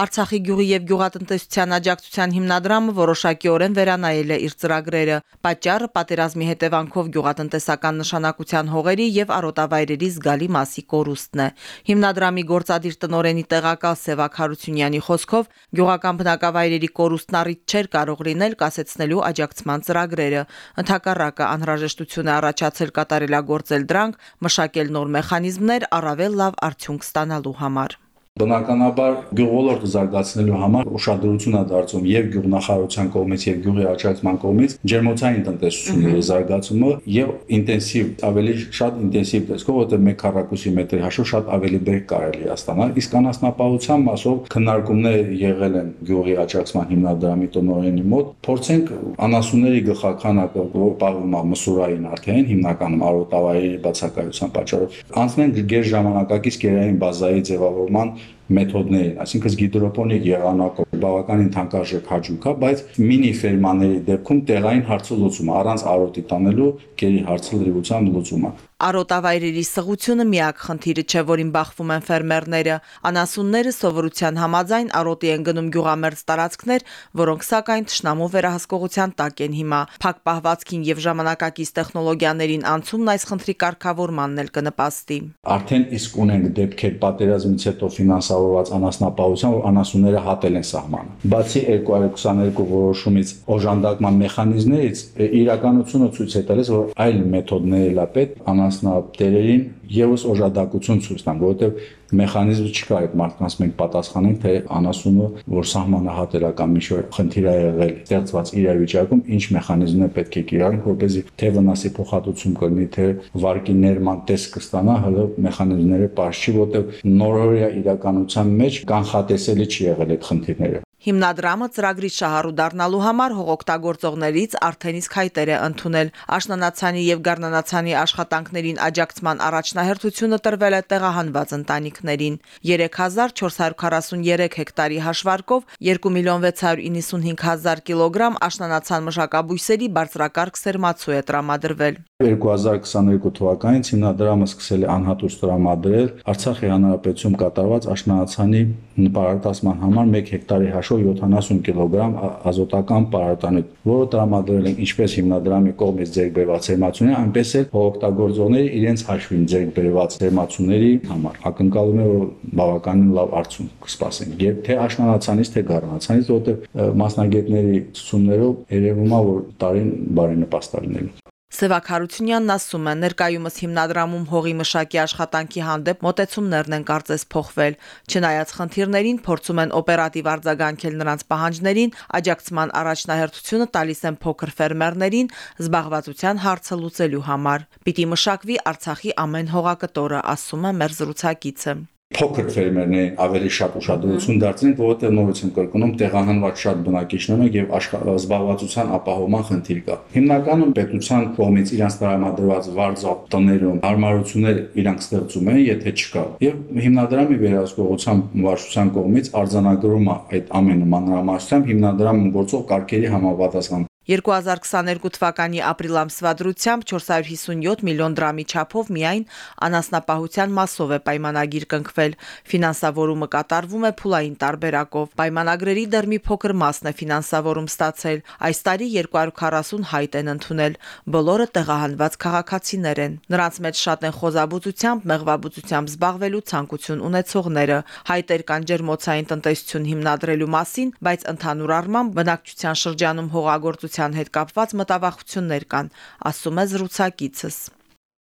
Արցախի գյուղի եւ գյուղատնտեսության աջակցության հիմնադրամը որոշակիորեն վերանայել է իր ծրագրերը։ Պատճառը պատերազմի հետևանքով գյուղատնտեսական նշանակության հողերի եւ արոտավայրերի զգալի մասի կորուստն է։ Հիմնադրամի գործադիր տնօրենի տեղակալ Սևակ Հարությունյանի խոսքով գյուղական բնակավայրերի կորուստն առիթ չէր կարող լինել կասեցնելու աջակցման ծրագրերը։ Ընթակառակը անհրաժեշտություն է առաջացել կատարելագործել դրանք, մշակել նոր մեխանիզմներ առավել լավ արդյունք ստանալու համար։ Բնականաբար գյուղոլորտը զարգացնելու համար ուշադրություն է դարձում եւ գյուղնախարարության կողմից եւ գյուղի աջակցման կողմից ջերմոցային տնտեսությունների զարգացումը եւ ինտենսիվ ավելի շատ ինտենսիվ տեսքով, որտեղ 1 քառակուսի մետրի հաշվով շատ ավելի բերք կարելի է ստանալ։ Իսկ անասնապահության մասով քննարկումներ եղել են գյուղի աջակցման հիմնադրամի տնօրենի մոտ։ Փորձենք անասունների գլխականակը, որ պահվում է մսուրային արդեն հիմնականում արոտավայրերի բացակայության պատճառով, անցնենք գեր ժամանակակից կերային բազայի ձևավորման մեթոդներին, այսինքն գիդրոպոնիկ եղանակով բավականին թանկարժեք հաճույք է, բայց մինի ֆերմաների դեպքում տեղային հարցը լուծում առանց արոտի տանելու գերի հարցը լրիվությամբ լուծում է։ Արոտավայրերի սղությունը միակ խնդիրը չէ, որին բախվում են ֆերմերները։ Անասունները սովորության համաձայն արոտի են գնում գյուղամերձ տարածքներ, որոնք սակայն ճշնամու վերահսկողության տակ են հիմա։ Փակ պահվածքին եւ ժամանակակից տեխնոլոգիաներին անցումն այս խնդրի կարգավորմանն էլ կնպաստի։ Արդեն իսկ ունենք դեպքեր պատերազմից հետո ֆինանսավորված անասնապահության, որ անասունները հատել են սահմանը։ Բացի 222 որոշումից օժանդակման մեխանիզմներից իրականությունը ցույց է տալիս, որ այլ մեթոդներ էլ է պետք անաս մասնատերերին եւս օժանդակություն ցույց տան, որովհետեւ մեխանիզմը չկա այդ մարդկանց մենք պատասխանենք, թե անասունը, որ սահմանահատելական մի շոր խնդիր է եղել ստեղծված իրավիճակում, ինչ մեխանիզմն է պետք է կիրառենք, որպեսզի թե վնասի փոխհատուցում կլինի, թե վարկի ներման տեսք կստանա, հələ մեխանիզմները པարզ չի, որտեղ նորորյա իրականության մեջ կանխատեսելի չի եղել այդ խնդիրները։ Հիմնադրամը ծրագրի շահառու դառնալու համար հողօգտագործողներից արդեն իսկ հայտեր է ընդունել։ Աշնանացանի եւ Գառնանացանի աշխատանքներին աջակցման առաջնահերթությունը տրվել է տեղահանված ընտանիքներին։ 3443 հեկտարի հաշվարկով 2 միլիոն 695 հազար կիլոգրամ աշնանացան մշակաբույսերի բարձրակարգ սերմացու է տրամադրվել։ 2022 թվականից հիմնադրամը սկսել է անհատուց տրամադրել Արցախի հանրապետություն կատարված աշնանացանի նպատակասման համար 1 հեկտարի հաշվարկով հաշվով 70 կիլոգրամ ազոտական պարարտանյութ, որը տրամադրել են ինչպես հիմնադրամի կողմից ձեռքբերված սերմացուների, այնպես էլ հողօգտագործողների իրենց հաշվին ձեռքբերված սերմացուների համար։ Ակնկալում եմ, որ բավականին լավ արդյունք կսպասենք։ Եվ թե աշնանացանից, թե գառնացանից, որտեղ մասնագետների ցուցումներով երևում է, որ տարին բարի նպաստ լինելու։ Սևակ Հարությունյանն ասում է, ներկայումս հիմնադրամում հողի մշակի աշխատանքի հանդեպ մոտեցումներն են կարծես փոխվել, չնայած խնդիրներին փորձում են օպերատիվ արձագանքել նրանց պահանջներին, աջակցման առաջնահերթությունը տալիս են փոքր ֆերմերներին զբաղվածության հարցը լուծելու համար։ Պիտի մշակվի Արցախի ամեն հողակտորը, ասում է մեր զրուցակիցը փոքր ֆերմերներին ավելի շատ ուշադրություն դարձնենք, որովհետև նորից եմ կրկնում, տեղահանված շատ բնակիչներ են եւ զբաղվածության ապահովման խնդիր կա։ Հիմնականում պետության կողմից իրանց տրամադրված վարձապ տներում հարմարություններ իրանք ստեղծում են, եթե չկա։ Եվ հիմնադրամի վերահսկողության վարչության կողմից արձանագրում է այդ ամենը մանրամասնությամբ հիմնադրամում գործող կարգերի համապատասխան 2022 թվականի ապրիլ ամսվա դրությամբ 457 միլիոն դրամի չափով միայն անասնապահության մասով է պայմանագիր կնքվել։ Ֆինանսավորումը կատարվում է փուլային տարբերակով։ Պայմանագրերի դեռ մի փոքր մասն է ֆինանսավորում ստացել։ Այս տարի 240 հայտ են ընդունել։ Բոլորը տեղահանված քաղաքացիներ են։ Նրանց մեջ շատ են խոզաբուծությամբ, մեղվաբուծությամբ զբաղվելու ցանկություն ունեցողները։ Հայտեր կան ջերմոցային տնտեսություն հիմնադրելու մասին, բայց ընդհանուր առմամբ բնակչության շրջանում հողագործության ջերմության հետ կապված մտավախություններ կան, ասում է զրուցակիցս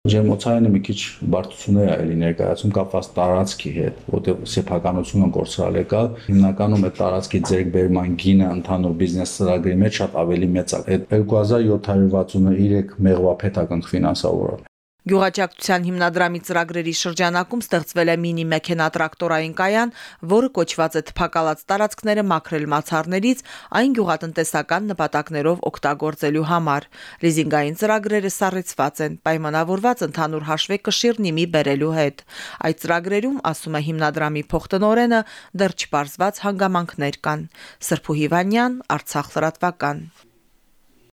ջերմոցայինը մի քիչ բարդություններ է էլի ներկայացում կապված տարածքի հետ, որտեղ սեփականությունը կորցրալ է կա, հիմնականում այդ տարածքի ձերբերման գինը ընդհանուր բիզնես ծրագրի մեջ շատ ավելի մեծ է։ Այդ 2763 մեղվափեթական ֆինանսավորել Գյուղաճակցության հիմնադրամի ծրագրերի շրջանակում ստեղծվել է մինի մեքենատրակտորային կայան, որը կոչված է թփակալած տարածքները մաքրել մացառներից այն գյուղատնտեսական նպատակներով օգտագործելու համար։ Լիզինգային ծրագրերը սառեցված են, պայմանավորված ընդհանուր հաշվի կշիռ նիմի բերելու հետ։ Այդ ծրագրերում, ասում է հիմնադրամի փոխտնօրենը, դեռ չպարզված հանգամանքներ կան։ Սրփու Հիվանյան, Արցախ լրատվական։